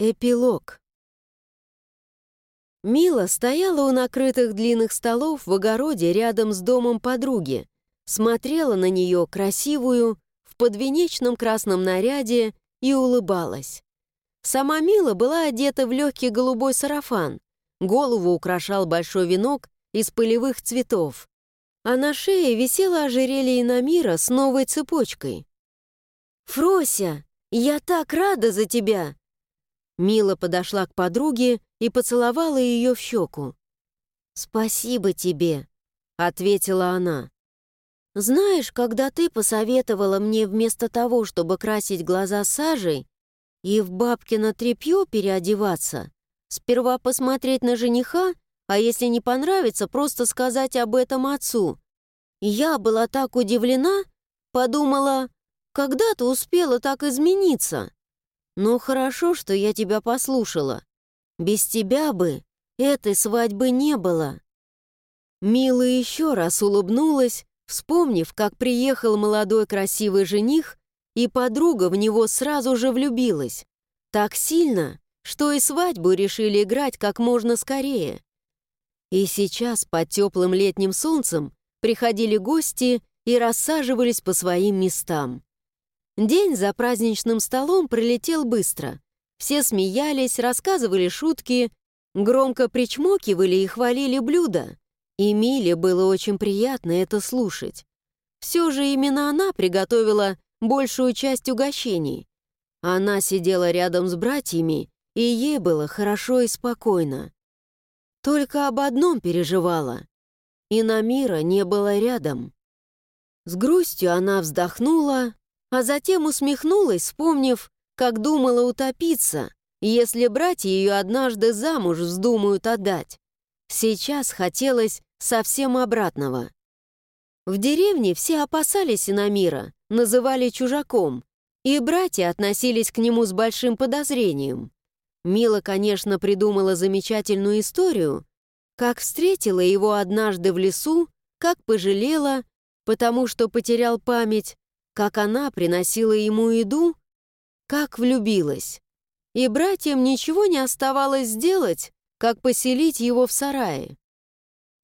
Эпилог. Мила стояла у накрытых длинных столов в огороде рядом с домом подруги, смотрела на нее красивую, в подвенечном красном наряде и улыбалась. Сама Мила была одета в легкий голубой сарафан, голову украшал большой венок из полевых цветов, а на шее висело ожерелье Инамира с новой цепочкой. «Фрося, я так рада за тебя!» Мила подошла к подруге и поцеловала ее в щеку. «Спасибо тебе», — ответила она. «Знаешь, когда ты посоветовала мне вместо того, чтобы красить глаза сажей и в бабкино тряпье переодеваться, сперва посмотреть на жениха, а если не понравится, просто сказать об этом отцу. Я была так удивлена, подумала, когда ты успела так измениться?» Но хорошо, что я тебя послушала. Без тебя бы этой свадьбы не было». Мила еще раз улыбнулась, вспомнив, как приехал молодой красивый жених, и подруга в него сразу же влюбилась. Так сильно, что и свадьбу решили играть как можно скорее. И сейчас под теплым летним солнцем приходили гости и рассаживались по своим местам. День за праздничным столом пролетел быстро. Все смеялись, рассказывали шутки, громко причмокивали и хвалили блюда. И Миле было очень приятно это слушать. Все же именно она приготовила большую часть угощений. Она сидела рядом с братьями, и ей было хорошо и спокойно. Только об одном переживала. И на мира не было рядом. С грустью она вздохнула, а затем усмехнулась, вспомнив, как думала утопиться, если братья ее однажды замуж вздумают отдать. Сейчас хотелось совсем обратного. В деревне все опасались Инамира, называли чужаком, и братья относились к нему с большим подозрением. Мила, конечно, придумала замечательную историю, как встретила его однажды в лесу, как пожалела, потому что потерял память, как она приносила ему еду, как влюбилась. И братьям ничего не оставалось сделать, как поселить его в сарае.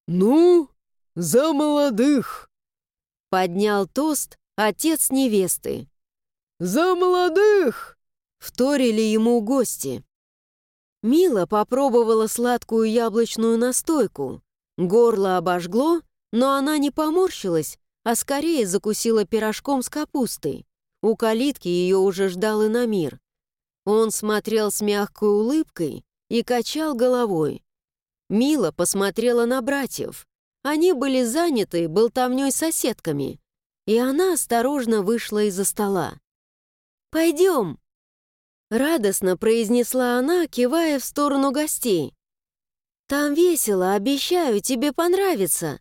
«Ну, за молодых!» — поднял тост отец невесты. «За молодых!» — вторили ему гости. Мила попробовала сладкую яблочную настойку. Горло обожгло, но она не поморщилась, а скорее закусила пирожком с капустой. У калитки ее уже ждал и на мир. Он смотрел с мягкой улыбкой и качал головой. Мила посмотрела на братьев. Они были заняты болтовней соседками, и она осторожно вышла из-за стола. «Пойдем!» Радостно произнесла она, кивая в сторону гостей. «Там весело, обещаю, тебе понравится!»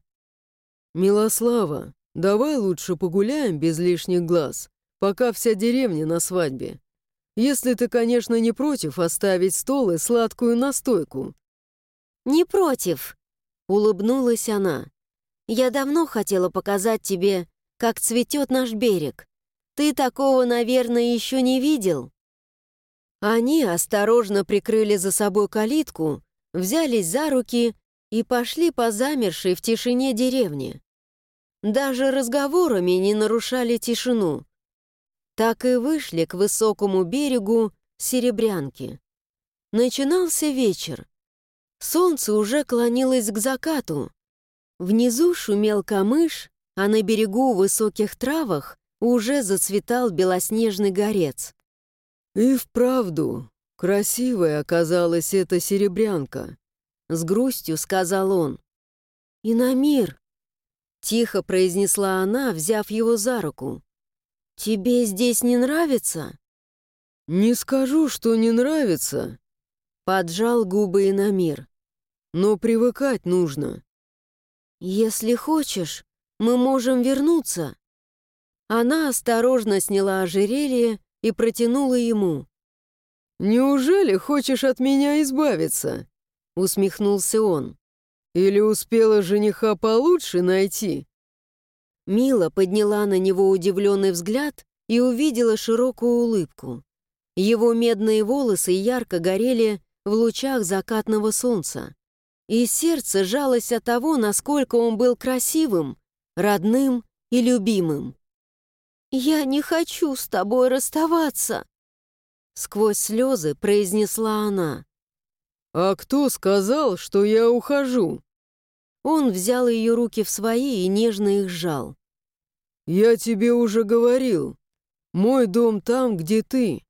«Милослава, Давай лучше погуляем без лишних глаз, пока вся деревня на свадьбе. Если ты, конечно, не против оставить стол и сладкую настойку». «Не против», — улыбнулась она. «Я давно хотела показать тебе, как цветет наш берег. Ты такого, наверное, еще не видел». Они осторожно прикрыли за собой калитку, взялись за руки и пошли по замершей в тишине деревне. Даже разговорами не нарушали тишину. Так и вышли к высокому берегу Серебрянки. Начинался вечер. Солнце уже клонилось к закату. Внизу шумел камыш, а на берегу в высоких травах уже зацветал белоснежный горец. «И вправду, красивая оказалась эта серебрянка», — с грустью сказал он. «И на мир, Тихо произнесла она, взяв его за руку. «Тебе здесь не нравится?» «Не скажу, что не нравится», — поджал губы Инамир. «Но привыкать нужно». «Если хочешь, мы можем вернуться». Она осторожно сняла ожерелье и протянула ему. «Неужели хочешь от меня избавиться?» — усмехнулся он. Или успела жениха получше найти?» Мила подняла на него удивленный взгляд и увидела широкую улыбку. Его медные волосы ярко горели в лучах закатного солнца. И сердце жалось от того, насколько он был красивым, родным и любимым. «Я не хочу с тобой расставаться», — сквозь слезы произнесла она. «А кто сказал, что я ухожу?» Он взял ее руки в свои и нежно их сжал. «Я тебе уже говорил. Мой дом там, где ты.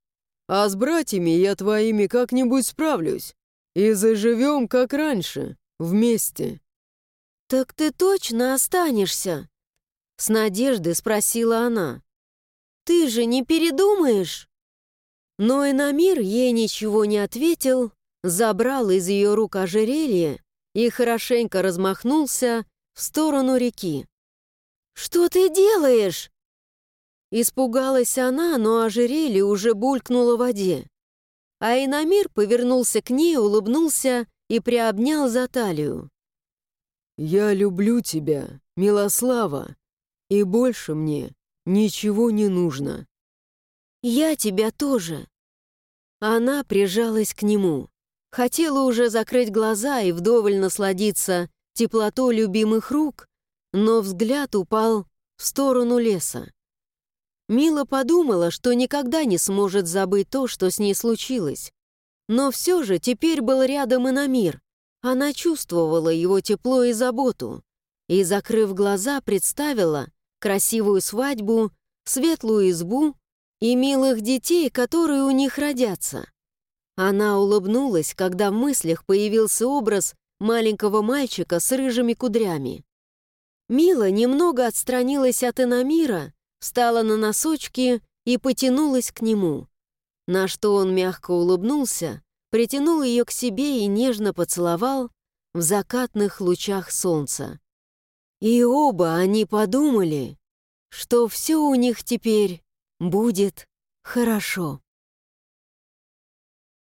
А с братьями я твоими как-нибудь справлюсь. И заживем, как раньше, вместе». «Так ты точно останешься?» С надеждой спросила она. «Ты же не передумаешь?» Но и на мир ей ничего не ответил, забрал из ее рук ожерелье и хорошенько размахнулся в сторону реки. «Что ты делаешь?» Испугалась она, но ожерелье уже булькнуло в воде. А Инамир повернулся к ней, улыбнулся и приобнял за талию. «Я люблю тебя, Милослава, и больше мне ничего не нужно». «Я тебя тоже». Она прижалась к нему. Хотела уже закрыть глаза и вдоволь насладиться теплотой любимых рук, но взгляд упал в сторону леса. Мила подумала, что никогда не сможет забыть то, что с ней случилось. Но все же теперь был рядом и на мир. Она чувствовала его тепло и заботу. И, закрыв глаза, представила красивую свадьбу, светлую избу и милых детей, которые у них родятся. Она улыбнулась, когда в мыслях появился образ маленького мальчика с рыжими кудрями. Мила немного отстранилась от Инамира, встала на носочки и потянулась к нему, на что он мягко улыбнулся, притянул ее к себе и нежно поцеловал в закатных лучах солнца. И оба они подумали, что все у них теперь будет хорошо.